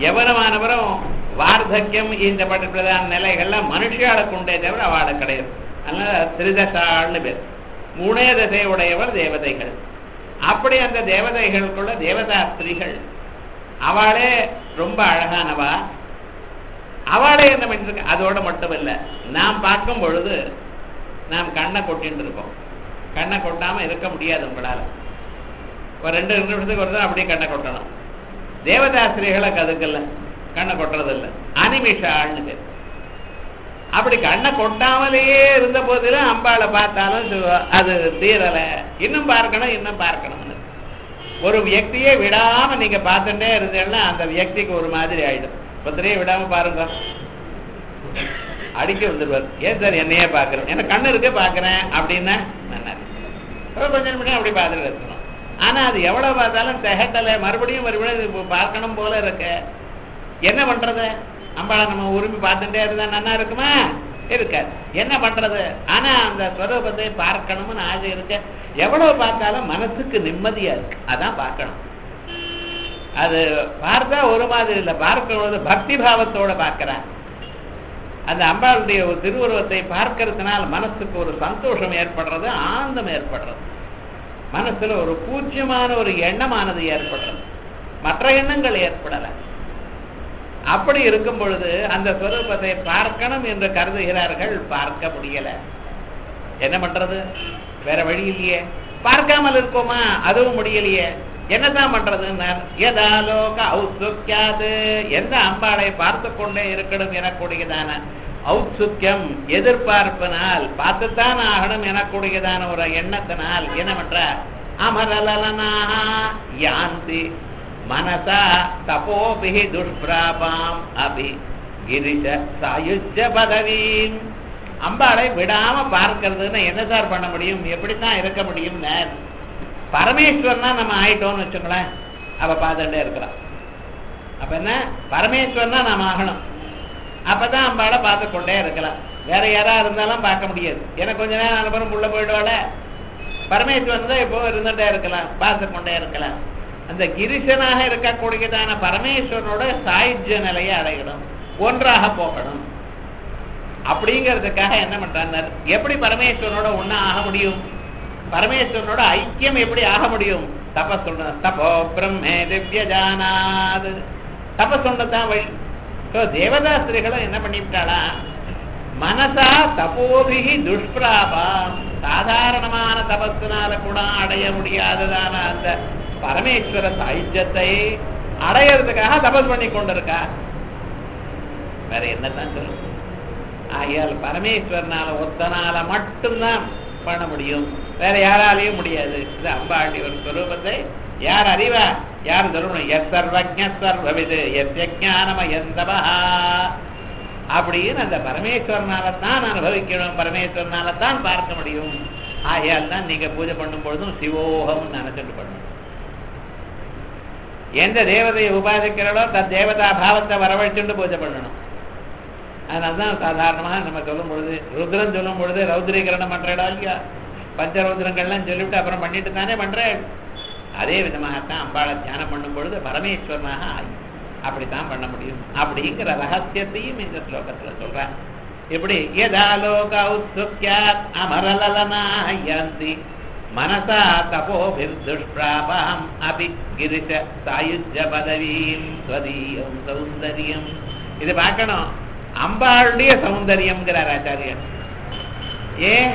யவனமானவரும் வார்த்தக்கியம் இந்த பர்டிகுலரான நிலைகள்ல மனுஷியாளுக்கு உண்டே தவிர அவாட கிடையாது. அதனால திரிதசால்னு பேர். மூணே தசை உடையவர் தேவதைகள். அப்படி அந்த தேவதைகளுக்குள்ள தேவதா ஸ்திரீகள் அவளே ரொம்ப அழகானவா அவளே என்ன பண்ணிருக்க அதோட மட்டும் நாம் பார்க்கும் பொழுது நாம் கண்ணை கொட்டின்னு இருக்கோம் கண்ணை கொட்டாம இருக்க முடியாது உங்களால. ஒரு ரெண்டு ரெண்டு நிமிஷத்துக்கு ஒரு தான் அப்படியே கண்ணை கொட்டணும். தேவதாசிரியர்களுக்கு அதுக்கல்ல கண்ணை கொட்டுறது இல்லை அனிமிஷாள்னு பேர் அப்படி கண்ணை கொட்டாமலேயே இருந்த போதிலும் அம்பாளை பார்த்தாலும் அது தீரலை. இன்னும் பார்க்கணும் இன்னும் பார்க்கணும்னு. ஒரு வியக்தியே விடாம நீங்க பார்த்துட்டே இருந்தீங்கன்னா அந்த வியக்திக்கு ஒரு மாதிரி ஆயிடும். பத்திரையே விடாம பாருங்க. அடிக்க வந்துடுவார் ஏன் சார் என்னையே பாக்குறேன் எனக்கு கண்ணு இருக்க பாக்குறேன் அப்படின்னா நல்லா இருக்கு. கொஞ்ச நிமிடம் அப்படி பார்த்துட்டு இருக்கணும் ஆனா அது எவ்வளவு பார்த்தாலும் திகட்டல மறுபடியும் மறுபடியும் பார்க்கணும் போல இருக்கு. என்ன பண்றது? அம்பாளை நம்ம உரிமை பார்த்துட்டே இருந்தா நன்னா இருக்குமா? இருக்காது. என்ன பண்றது? ஆனா அந்த ஸ்வரூபத்தை பார்க்கணும்னு ஆசை இருக்க. எவ்வளவு பார்த்தாலும் மனசுக்கு நிம்மதியா இருக்கு. அதான் பார்க்கணும். அது பார்த்தா ஒரு மாதிரி இல்லை. பார்க்கறது பக்தி பாவத்தோட பார்க்கிறேன் அந்த அம்பாளுடைய ஒரு திருவுருவத்தை பார்க்கறதுனால மனசுக்கு ஒரு சந்தோஷம் ஏற்படுறது ஆனந்தம் ஏற்படுறது. மனசுல ஒரு பூஜ்யமான ஒரு எண்ணமானது ஏற்படுறது. மற்ற எண்ணங்கள் ஏற்படல. அப்படி இருக்கும் பொழுது அந்த சுரூபத்தை பார்க்கணும் என்று கருதுகிறார்கள். பார்க்க முடியல. என்ன பண்றது? வேற வழி இல்லையே. பார்க்காமல் இருக்கோமா? அதுவும் முடியலையே. என்னதான் பண்றதுன்னு ஏதாலோக ஔத்சுக்கியாது எந்த அம்பாளை பார்த்து கொண்டே இருக்கணும் எனக்கூடியதான ஔத்சுக்கியம் எதிர்பார்ப்பினால் பார்த்துத்தான் ஆகணும் எனக்கூடியதான ஒரு எண்ணத்தினால் என்ன பண்ற அமரலனா யாந்தி மனசா தபோபிஹி துஷ்பிராபாம் அபி கிரிஜ சாயுஜ பதவீம். அம்பாளை விடாம பார்க்கறதுன்னு என்ன சார் பண்ண முடியும்? எப்படித்தான் இருக்க முடியும் பரமேஸ்வரனா நம்ம ஆயிட்டோம்னு வச்சுக்கோங்களேன். அவ பார்த்துட்டே இருக்கிறான் அப்ப என்ன? பரமேஸ்வரனா நாம ஆகணும். அப்பதான் அம்பாளை பார்த்து கொண்டே இருக்கலாம். வேற யாரா இருந்தாலும் பார்க்க முடியாது. எனக்கு கொஞ்ச நேரம் அனுப்புறம் உள்ள போயிடுவாள பரமேஸ்வரன் தான் இப்போ இருந்துட்டே இருக்கலாம். பார்த்து கொண்டே இருக்கலாம். அந்த கிரிசனாக இருக்கக்கூடியதான பரமேஸ்வரனோட சாயுஜ நிலையை அடையணும். ஒன்றாக போகணும். அப்படிங்கிறதுக்காக என்ன பண்றாங்க எப்படி பரமேஸ்வரனோட ஒண்ணா ஆக முடியும்? பரமேஸ்வரனோட ஐக்கியம் எப்படி ஆக முடியும்? தபஸ் சொன்ன தபோ பிரம்மே திவ்ய ஜானாது. தபஸ் சொன்னதான் வழி ஸோ தேவதாஸ்திரிகளும் என்ன பண்ணிவிட்டாளா? மனசா தபோபிகி துஷ்பிராபா சாதாரணமான தபத்தினால கூட அடைய முடியாததான அந்த பரமேஸ்வர சாயுஜத்தை அடையிறதுக்காக தபஸ் பண்ணி கொண்டிருக்கா. வேற என்னதான் சொல்லுங்க ஆகையால் பரமேஸ்வரனால ஒத்தனால மட்டும்தான் பண்ண முடியும். வேற யாராலையும் முடியாது. இது அம்பாண்டி ஒரு ஸ்வரூபத்தை யார் அறிவா? யார் சொல்லணும் எஸ் சர்வஜ சர்வவிது எஸ் ஞானம எந்தவா அப்படின்னு அந்த பரமேஸ்வரனால தான் அனுபவிக்கணும். பரமேஸ்வரனால தான் பார்க்க முடியும். ஆகையால் தான் நீங்க பூஜை பண்ணும் பொழுதும் சிவோகம் நினைச்சிட்டு பண்ணணும். எந்த தேவதையை உபாதிக்கிறதோ தன் தேவதா பாவத்தை வரவழைச்சுட்டு பூஜை பண்ணணும். அதனால்தான் சாதாரணமாக நம்ம சொல்லும் பொழுது ருத்ரன் சொல்லும் பொழுது ரௌத்ரீகரணம் பண்றடா இல்லையா? பஞ்சரௌத்ரங்கள்லாம் சொல்லிவிட்டு அப்புறம் பண்ணிட்டு தானே பண்றேன் அதே விதமாகத்தான் அம்பாளை தியானம் பண்ணும் பொழுது பரமேஸ்வரனாக ஆகி அப்படித்தான் பண்ண முடியும். அப்படிங்கிற ரகசியத்தையும் இந்த ஸ்லோகத்துல சொல்றேன். இப்படி யதா லோக அமரலலனாயந்தி மனசா தபோபிர் துஷ்பிராபாம் அபி கிரிஷ சாயுஜ பதவியும் ஸ்வதீயம் சௌந்தரியம். இது பார்க்கணும். அம்பாளுடைய சௌந்தரியம்ங்கிறார் ஆச்சாரியர். ஏன்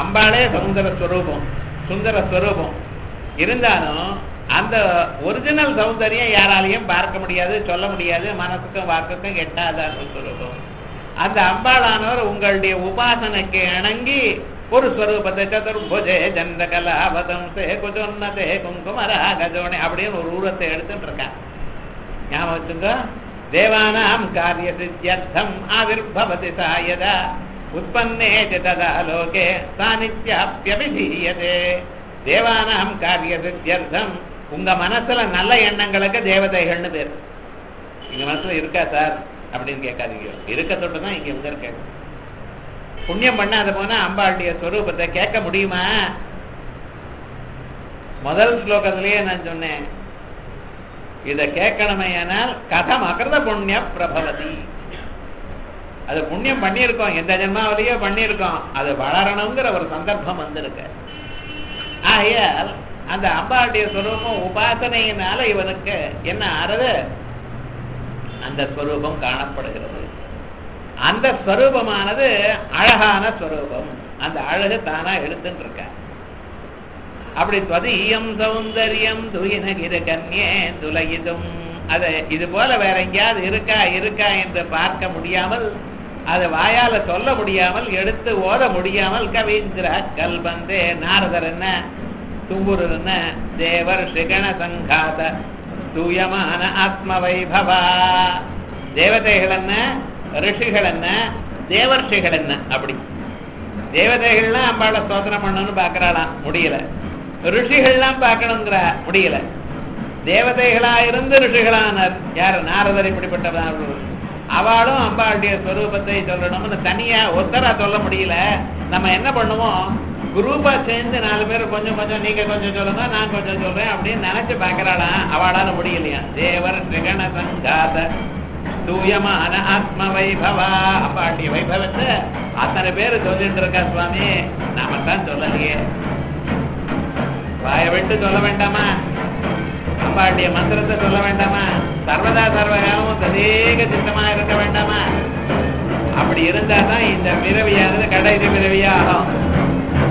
அம்பாளே சௌந்தர ஸ்வரூபம் சுந்தர ஸ்வரூபம். இருந்தாலும் அந்த ஒரிஜினல் சௌந்தரியம் யாராலையும் பார்க்க முடியாது சொல்ல முடியாது மனசுக்கும் வாக்குக்கும் எட்டாதான் ஸ்வரூபம். அந்த அம்பாளானவர் உங்களுடைய உபாசனைக்கு இணங்கி ஒரு ஸ்வரூபத்தை சதுர்புஜே ஜந்தகலாபதம் சே குஜோன்னதே குங்குமராகஜோனே அப்படின்னு ஒரு உருவத்தை எடுத்துட்டு இருக்கான். ஞாபகம் வச்சுங்க தேவானாம் காரிய சித்தியர்த்தம் ஆவிர்பவதி சாயதா உற்பன்னே ததா லோகே சாநித்யாப்பியபிதீயதே தேவானாம் காரிய சித்தியர்த்தம் உங்க மனசுல நல்ல எண்ணங்களுக்கு தேவதைகள்னு பேர். எங்க மனசுல இருக்கா சார்? அப்படின்னு கேட்காதீங்க. இருக்க தொட்டு தான் இங்க வந்து இருக்க புண்ணியம் பண்ணாத போனா அம்பாளுடைய ஸ்வரூபத்தை கேட்க முடியுமா? முதல் ஸ்லோகத்திலேயே நான் சொன்னேன். இத கேட்கணுமையானால் கதம் அகிருத புண்ணிய பிரபவதி அது புண்ணியம் பண்ணியிருக்கோம். எந்த ஜென்மாவிலேயோ பண்ணியிருக்கோம். அது வளரணுங்கிற ஒரு சந்தர்ப்பம் வந்திருக்கு. ஆகையால் அந்த அம்பாளுடைய ஸ்வரூபம் உபாசனையினால இவனுக்கு என்ன ஆறுது? அந்த ஸ்வரூபம் காணப்படுகிறது. அந்த ஸ்வரூபமானது அழகான ஸ்வரூபம் அந்த அழகு தானா எடுத்துட்டு இருக்க? அப்படி துவதீயம் சௌந்தரியம் துயினகிர கன்யே துலகிதும் அதை இது போல வேற எங்கேயாவது இருக்கா இருக்கா என்று பார்க்க முடியாமல் அதை வாயால சொல்ல முடியாமல் எடுத்து ஓத முடியாமல் கவீந்திர கல்பந்தே நாரதர் என்ன? தும்புரர் என்ன? தேவர் சிகண சங்காத தூயமான ஆத்ம வைபவா தேவதைகள் என்ன? ரிஷிகள் என்ன? தேவர்ஷிகள் என்ன? அப்படி. தேவதைகள்லாம் அம்பாளை சோதனை பண்ணணும்னு பாக்குறாளாம் முடியல. ரிஷிகள்லாம் பார்க்கணுங்கிற முடியல. தேவதைகளா இருந்து ரிஷிகளானார். யார்? நாரதர் இப்படிப்பட்டவர்கள் அவளும் அம்பாளுடைய ஸ்வரூபத்தை சொல்லணும்னு தனியா ஒத்தரா சொல்ல முடியல. நம்ம என்ன பண்ணுவோம்? குரூப்பா சேர்ந்து நாலு பேர் கொஞ்சம் கொஞ்சம் நீங்க கொஞ்சம் சொல்லுங்க நான் கொஞ்சம் சொல்றேன் அப்படின்னு நினைச்சு பாக்குறாளாம் அவளால முடியலையா? தேவர் திரிகண சங்காத தூயமான ஆத்ம வைபவா? அம்பாளுடைய வைபவத்தை அத்தனை பேர் சொல்லிட்டு இருக்கா சுவாமி? நாம தான் சொல்லலையே. வாய விட்டு சொல்ல வேண்டாமா? அம்பாட்டிய மந்திரத்தை சொல்ல வேண்டாமா? சர்வதா சர்வகாலமும் ததேக சித்தமா இருக்க வேண்டாமா? அப்படி இருந்தா தான் இந்த பிறவியானது கடைசி பிறவியா ஆகும்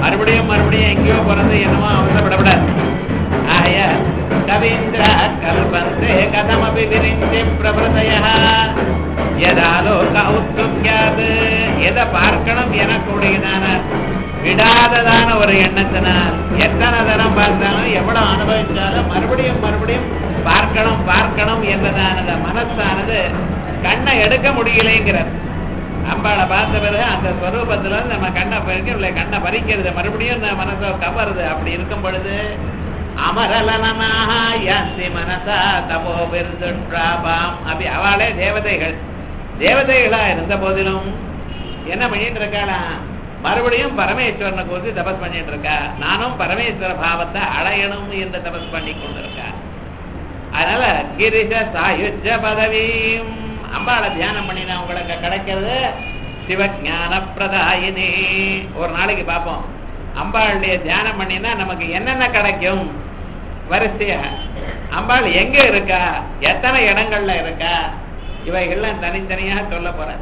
மறுபடியும் மறுபடியும் எங்கேயோ பிறந்து என்னமோ அவசரப்படக்கூடாது. ஆய கவீந்திர கல்பந்தே கதமபி விரிந்தி பிரபதய எதாலோக உத்சுக்கியாது எதை பார்க்கணும் எனக்குடையதான விடாததான ஒரு எண்ணத்தினால் எத்தனை தரம் பார்த்தாலும் எவ்வளவு அனுபவிச்சாலும் மறுபடியும் மறுபடியும் பார்க்கணும் பார்க்கணும் என்றதானது மனசானது கண்ணை எடுக்க முடியலைங்கிறார் அம்பாளை பார்த்த பிறகு அந்த ஸ்வரூபத்துல நம்ம கண்ணை பறிக்க கண்ணை பறிக்கிறது மறுபடியும் நம்ம மனசை கவருது. அப்படி இருக்கும் பொழுது அமரலனமாக யாந்தி மனசா தபோ பெருதுஷ்பிராபாம் அப்படி அவளே தேவதைகள். தேவதைகளா இருந்த போதிலும் என்ன பண்ணிட்டு இருக்காளாம்? மறுபடியும் பரமேஸ்வரனை குறித்து தபஸ் பண்ணிட்டு இருக்கா? நானும் பரமேஸ்வர பாவத்தை அடையணும் என்று தபஸ் பண்ணி கொண்டிருக்கா அதனால கிரிஷ சாயுஜ பதவியும் அம்பாளை தியானம் பண்ணினா உங்களுக்கு கிடைக்கிறது சிவஜான பிரதாயினி ஒரு நாளைக்கு பார்ப்போம். அம்பாளுடைய தியானம் பண்ணினா நமக்கு என்னென்ன கிடைக்கும்? வரிசையா. அம்பாள் எங்க இருக்கா? எத்தனை இடங்கள்ல இருக்கா? இவைகள்லாம் தனித்தனியாக சொல்ல போறேன்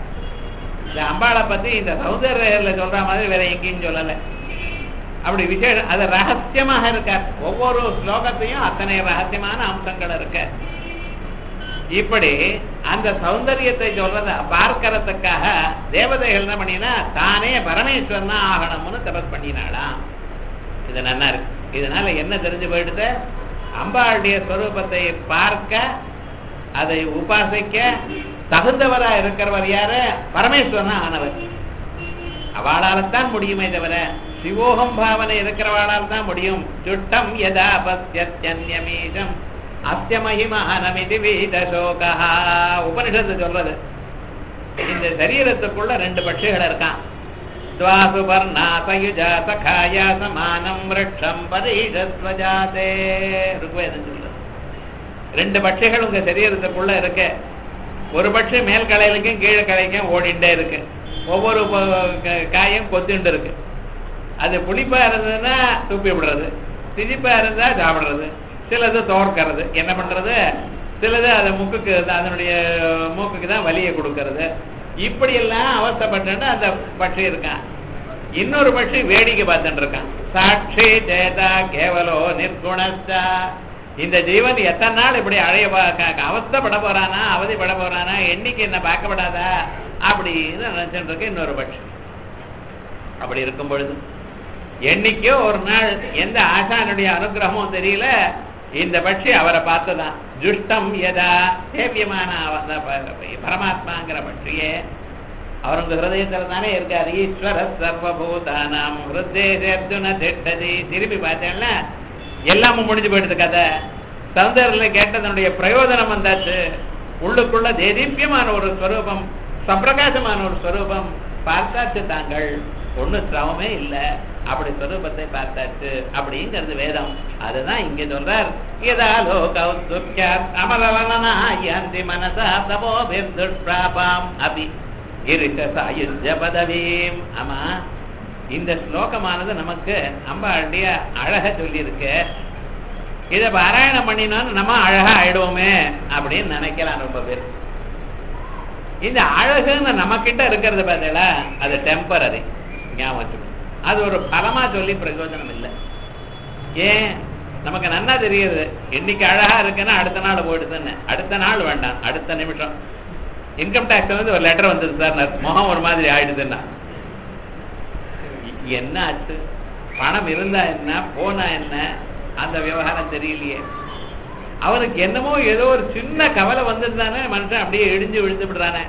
இந்த அம்பாளை பத்தி இந்த சௌந்தர்யில சொல்ற மாதிரி வேற எங்கேயும் சொல்லல. அப்படி விசேஷம் அது ரகசியமாக இருக்க. ஒவ்வொரு ஸ்லோகத்தையும் அத்தனை ரகசியமான அம்சங்கள் இருக்க. இப்படி அந்த சௌந்தரியத்தை சொல்றத பார்க்கறதுக்காக தேவதைகள் என்ன பண்ணினா தானே பரமேஸ்வரன் ஆகணும்னு தபஸ் பண்ணினாளாம். இது நல்லா இருக்கு. இதனால என்ன தெரிஞ்சு போயிடுது? அம்பாளுடைய ஸ்வரூபத்தை பார்க்க அதை உபாசிக்க தகுந்தவரா இருக்கிறவர் யார? பரமேஸ்வரனா ஆனவர். அவளால்தான் முடியுமே தவிர சிவோகம் பாவனை இருக்கிறவாளால் தான் முடியும். சுட்டம் யதா பசியன்யமீசம் அஸ்ய மகிமானமிதி வீதசோகா உபனிஷத்து சொல்றது இந்த சரீரத்துக்குள்ள ரெண்டு பட்சிகள் இருக்கான். துவாசுபர்ணா சயுஜா சகாயா சமானம் விரட்சம் பரீஷத்வஜாதே. ருக்வேதம் சொல்றது. ரெண்டு பட்சிகள் உங்க சரீரத்துக்குள்ள இருக்கு. ஒரு பட்சி மேல் கலையிலுக்கும் கீழே கலைக்கும் ஓடிண்டே இருக்கு. ஒவ்வொரு க- காயும் கொத்திண்டு இருக்கு. அது புளிப்பா இருந்ததுன்னா துப்பி விடுறது. திதிப்பா இருந்தா சாப்பிடுறது. சிலது தோற்கிறது. என்ன பண்றது? சிலது அது முக்குக்கு அதனுடைய மூக்குக்கு தான் வலியை கொடுக்கறது. இப்படி எல்லாம் அவஸ்தப்பட்டு அந்த பட்சி இருக்கான். இன்னொரு பட்சி வேடிக்கை பார்த்துட்டு இருக்கான். சாட்சி சேதா கேவலோ நிர்குணஸ்தா. இந்த ஜீவன் எத்தனை நாள் இப்படி அழைய அவஸ்தப்பட க- போறானா அவதிப்பட போறானா என்னைக்கு என்ன பார்க்கப்படாதா அப்படின்னு நினைச்சுட்டு இருக்க இன்னொரு பட்சம். அப்படி இருக்கும் பொழுது என்னைக்கோ ஒரு நாள் எந்த ஆசானுடைய அனுகிரகமும் தெரியல இந்த பட்சி அவரை பார்த்ததான். ஜுஷ்டம் எதா சேவியமான பரமாத்மாங்கிற பட்சியே அவர் உங்க ஹிருதயத்துல தானே இருக்காரு. ஈஸ்வர சர்வபூதானாம். ஹிருதே அர்ஜுன திட்டதி. திரும்பி பார்த்தேன்னா எல்லாமும் முடிஞ்சு போயிடுது கதை. சௌந்தரில் கேட்டதனுடைய பிரயோஜனம் வந்தாச்சு. உள்ளுக்குள்ள தேதீப்பியமான ஒரு ஸ்வரூபம் சப்பிரகாசமான ஒரு ஸ்வரூபம் பார்த்தாச்சு தாங்கள். ஒண்ணு சிரமமே இல்லை. அப்படி ஸ்வரூபத்தை பார்த்தாச்சு அப்படிங்கிறது வேதம். அதுதான் இங்க சொல்றார். ஏதாலோ லோகௌத்சுக்யாத் அமரவனனா மனசா தபோபிர் துஷ்பிராபாம் அபி. இருக்க சாயுஜ பதவீம். ஆமா. இந்த ஸ்லோகமானது நமக்கு அம்பாளுடைய அழக சொல்லியிருக்கு. இதை பாராயணம் பண்ணினோம்னு நம்ம அழகா ஆயிடுவோமே அப்படின்னு நினைக்கலாம் ரொம்ப பேர். இந்த அழகுன்னு நம்ம கிட்ட இருக்கிறது பார்த்தீங்களா? அது டெம்பரரி ஞாபகம் அது ஒரு பலமா சொல்லி பிரயோஜனம் இல்லை. ஏன்? நமக்கு நன்னா தெரியுது. இன்னைக்கு அழகா இருக்குன்னா அடுத்த நாள் போயிடுதுன்னு. அடுத்த நாள் வேண்டாம். அடுத்த நிமிஷம். இன்கம் டேக்ஸ் வந்து ஒரு லெட்டர் வந்தது சார். முகம் ஒரு மாதிரி ஆயிடுதுன்னா. என்ன ஆச்சு பணம் இருந்தா என்ன? போனா என்ன? அந்த விவகாரம் தெரியலையே. அவனுக்கு என்னமோ ஏதோ ஒரு சின்ன கவலை வந்திருந்தானே மனுஷன் அப்படியே இடிஞ்சு விழுந்து விடுறானே.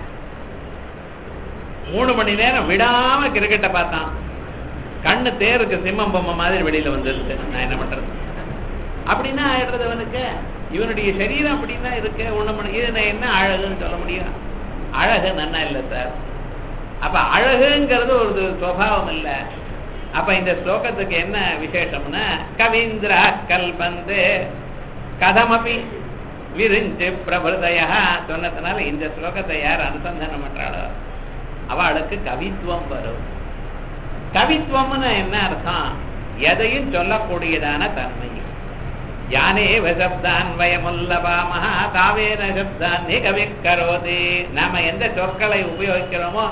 மூணு மணி நேரம் விடாம கிரிக்கெட்டை பார்த்தான். கண்ணு தேருக்கு சிம்மம் பொம்மை மாதிரி வெளியில வந்துருச்சு. நான் என்ன பண்றது? அப்படின்னா ஆயிடுறது அவனுக்கு. இவனுடைய சரீரம் அப்படின்னா இருக்கு. ஒண்ணு மணி இது நான் என்ன அழகுன்னு சொல்ல முடியும்? அழகு நன்னா இல்லை சார். அப்ப அழகுங்கிறது ஒரு சுவாவம் இல்லை. அப்ப இந்த ஸ்லோகத்துக்கு என்ன விசேஷம்னா கவீந்திரா கல்பந்து கதமபி விரிஞ்சு பிரபுதயா சொன்னதுனால இந்த ஸ்லோகத்தை யார் அனுசந்தானம் பண்றாளோ அவளுக்கு கவித்துவம் வரும். கவித்துவம்னு என்ன அர்த்தம்? எதையும் சொல்லக்கூடியதான தன்மை. யானே சப்தான் வயமுல்லபாமஹா தாவேன சப்தான் கவி கரோதி நாம எந்த சொற்களை உபயோகிக்கிறோமோ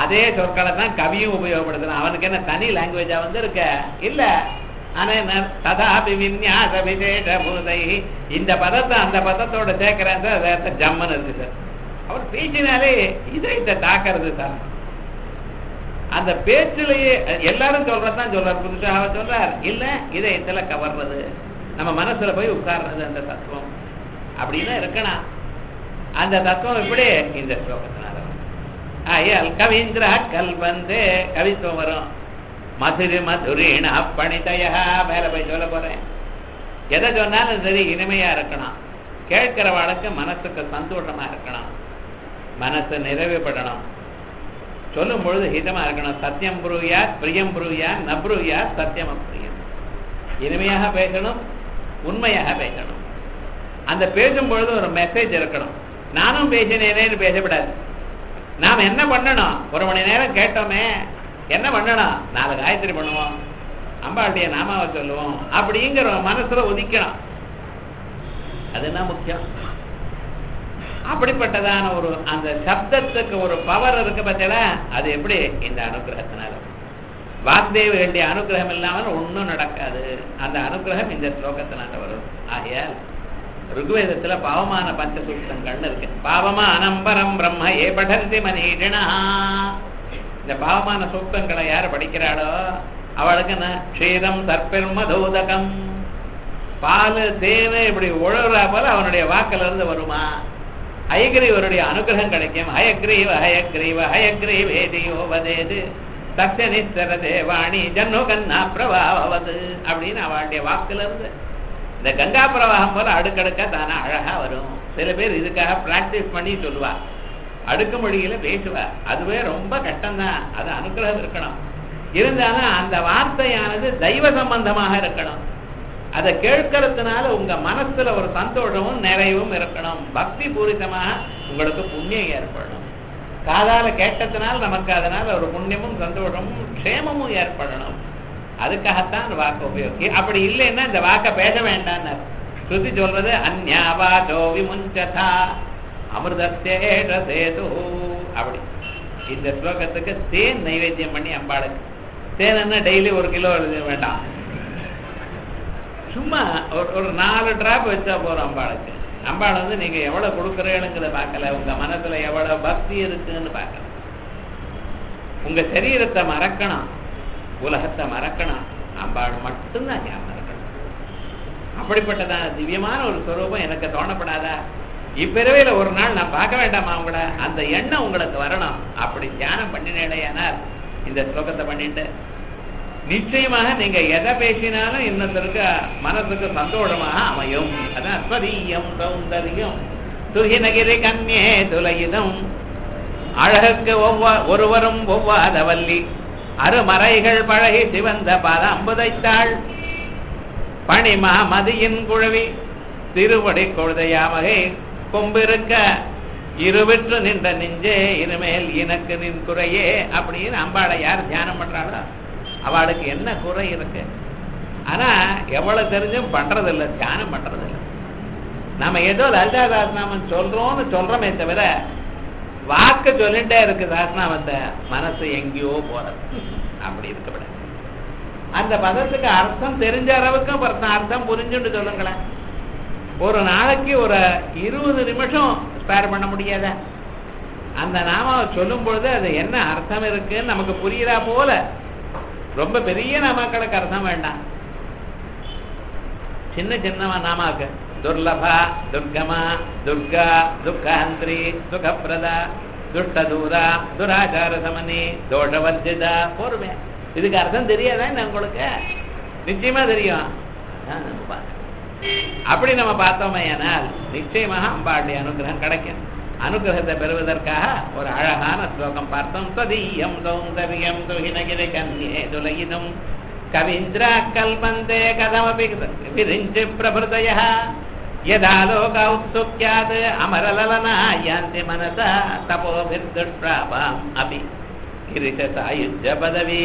அதே சொற்களை தான் கவியும் உபயோகப்படுத்தணும் அவனுக்கு என்ன தனி லாங்குவேஜா வந்து இருக்க இல்ல. ஆனா ததாபி விநியாச விசேஷ பூதை இந்த பதத்தை அந்த பதத்தோட சேர்க்கிறேன் சார். அது ஜம்மன் இருக்கு சார். அவர் பேச்சினாலே இதயத்தை தாக்குறது சார் அந்த பேச்சிலேயே எல்லாரும் சொல்றதான் சொல்றார். புதுசாக அவர் சொல்றார் இல்ல இதயத்துல கவர்றது. நம்ம மனசுல போய் உட்கார்றது அந்த தத்துவம். அப்படின்னு இருக்கணும். அந்த தத்துவம் இப்படி இந்த ஸ்லோகத்தினால அயல் ஆயால் கவீந்திர கல்வந்து கவித்துவம் வரும். மதுரு மதுரீண பணிதய மேல போய் சொல்ல போறேன். எதை சொன்னாலும் சரி இனிமையா இருக்கணும். கேட்கிறவாளுக்கு மனசுக்கு சந்தோஷமா இருக்கணும். மனசு நிறைவுபடணும். சொல்லும் பொழுது ஹிதமா இருக்கணும். சத்தியம் புரியா பிரியம் புரியா நப்ருயா சத்தியம் அப்ரியம். இனிமையாக பேசணும் உண்மையாக பேசணும். அந்த பேசும் பொழுது ஒரு மெசேஜ் இருக்கணும். நானும் பேசினேனேன்னு பேசப்படாது. நாம் என்ன பண்ணணும்? ஒரு மணி நேரம் கேட்டோமே என்ன பண்ணணும்? நாலு காயத்ரி பண்ணுவோம். அம்பாளுடைய நாமாவை சொல்லுவோம். அப்படிங்கிற மனசுல உதிக்கணும். அதுதான் முக்கியம்? அப்படிப்பட்டதான ஒரு அந்த சப்தத்துக்கு ஒரு பவர் இருக்கு பார்த்தீங்களா அது எப்படி? இந்த அனுகிரகத்தினால. வாக்தேவிகளுடைய அனுகிரகம் இல்லாமல் ஒன்றும் நடக்காது. அந்த அனுகிரகம் இந்த ஸ்லோகத்தினால வரும். ஆகையால் ருகுவேதத்துல பாவமான பஞ்சசூக்தங்கள்னு இருக்கு. பாவமா அனம்பரம் பிரம்ம ஏ படந்தி மனீஷினா இந்த பாவமான சூக்தங்களை யார் படிக்கிறாளோ அவளுக்கு என்ன? க்ஷீரம் சர்ப்பெரும தூதகம் பால் தேனு இப்படி உழவுறா போல அவனுடைய வாக்கில இருந்து வருமா? ஹயக்ரீவருடைய அனுகிரகம் கிடைக்கும். ஹயக்ரீவ ஹயக்ரீவ ஹயக்ரீவேதியோ வதேது. தக்ஷ நிஸ்தர தேவாணி ஜன்னு கண்ணா பிரபாவது அப்படின்னு அவளுடைய வாக்கிலிருந்து இந்த கங்கா பிரவாகம் போல அடுக்கடுக்கா தானே அழகா வரும். சில பேர் இதுக்காக பிராக்டிஸ் பண்ணி சொல்லுவா. அடுக்கு மொழியில பேசுவா. அதுவே ரொம்ப கஷ்டம்தான். அது அனுகிரகம் இருக்கணும். இருந்தாலும் அந்த வார்த்தையானது தெய்வ சம்பந்தமாக இருக்கணும். அதை கேட்கறதுனால உங்க மனசுல ஒரு சந்தோஷமும் நிறைவும் இருக்கணும். பக்தி பூரிதமாக உங்களுக்கு புண்ணியம் ஏற்படணும். காதால கேட்டதுனால நமக்கு அதனால ஒரு புண்ணியமும் சந்தோஷமும் க்ஷேமமும் ஏற்படணும். அதுக்காகத்தான் அந்த வாக்கு உபயோகி அப்படி இல்லைன்னா இந்த வாக்கை பேச வேண்டாம் ஸ்ருதி சொல்றது அந்யா வாச்சோ விமுஞ்சதா அமிர்தேது அப்படி. இந்த ஸ்லோகத்துக்கு தேன் நைவேத்தியம் பண்ணி அம்பாளுக்கு. தேன் என்ன டெய்லி ஒரு கிலோ எழுத வேண்டாம். சும்மா ஒரு ஒரு நாலு டிராப் வச்சா போறோம் அம்பாளுக்கு. அம்பாள் வந்து நீங்க எவ்வளவு கொடுக்குறீங்கிறத பார்க்கல. உங்க மனசுல எவ்வளவு பக்தி இருக்குன்னு பார்க்கல. உங்க சரீரத்தை மறக்கணும். உலகத்தை மறக்கணும். அம்பாள் மட்டும்தான் ஞாபகம் இருக்கணும் அப்படிப்பட்டதான் திவ்யமான ஒரு ஸ்வரூபம் எனக்கு தோணப்படாதா. இப்பிறவையில ஒரு நாள் நான் பார்க்க வேண்டாமா உங்களை? அந்த எண்ணம் உங்களுக்கு வரணும். அப்படி தியானம் பண்ணினேடையானால் இந்த ஸ்லோகத்தை பண்ணிட்டு நிச்சயமாக நீங்க எதை பேசினாலும் இன்னத்திற்கு மனசுக்கு சந்தோஷமாக அமையும். அதான் ஸ்வதீயம் சௌந்தரியம். துகினகிரி கண்ணே துலகிதம் அழகுக்கு ஒவ்வா ஒருவரும் ஒவ்வாத வள்ளி. அருமறைகள் பழகி சிவந்த பாத அம்புதைத்தாள். பணிமா மதியின் குழவி திருவடி கொழுதையாமகை கொம்பிருக்க இருவிற்று நின்ற நெஞ்சே இனிமேல் எனக்கு நின் குறையே அப்படின்னு அம்பாளை யார் தியானம் பண்றாளோ? அவளுக்கு என்ன குறை இருக்கு? ஆனா எவ்வளவு தெரிஞ்சும் பண்றதில்லை தியானம் பண்றதில்லை. நாம ஏதோ லலிதா சாஸ்திரநாமம் சொல்றோம்னு சொல்றோமே தவிர வாக்கு சொல்லிட்டே இருக்கு அந்த மனசு எங்கேயோ போறது. அப்படி இருக்கப்பட அந்த பதத்துக்கு அர்த்தம் தெரிஞ்ச அளவுக்கு அர்த்தம் புரிஞ்சுட்டு சொல்லுங்களேன். ஒரு நாளைக்கு ஒரு இருபது நிமிஷம் ஸ்பேர் பண்ண முடியாத? அந்த நாம சொல்லும் பொழுது அது என்ன அர்த்தம் இருக்குன்னு நமக்கு புரியுதா போல? ரொம்ப பெரிய நாமாக்களுக்கு அர்த்தம் வேண்டாம். சின்ன சின்ன நாமாக்கு. துர்லபா துர்கமா துர்கா துக்காந்திரி சுகப்பிரதா துஷ்டதூரா துராச்சார சமனி தோஷவர்ஜிதா போருமே இதுக்கு அர்த்தம் தெரியாதா உங்களுக்கு? நிச்சயமா தெரியும். அப்படி நம்ம பார்த்தோமே ஆனால் நிச்சயமாக அம்பாளுடைய அனுகிரகம் கிடைக்கும் அனுகிரகத்தை பெறுவதற்காக ஒரு அழகான ஸ்லோகம் பார்த்தோம். ததீயம் சௌந்தரியம் துகினகிரி கன்யே துலகிதம் கவீந்திரா கல்பந்தே கதமபி விரிஞ்சு பிரபுதயா யதா லோக உத்சுக்யாத் அமரலலனா யாந்தி மனசா தபோபிர்துஷ்பிராபாம் அபி கிரிச சாயுஜ்ய பதவி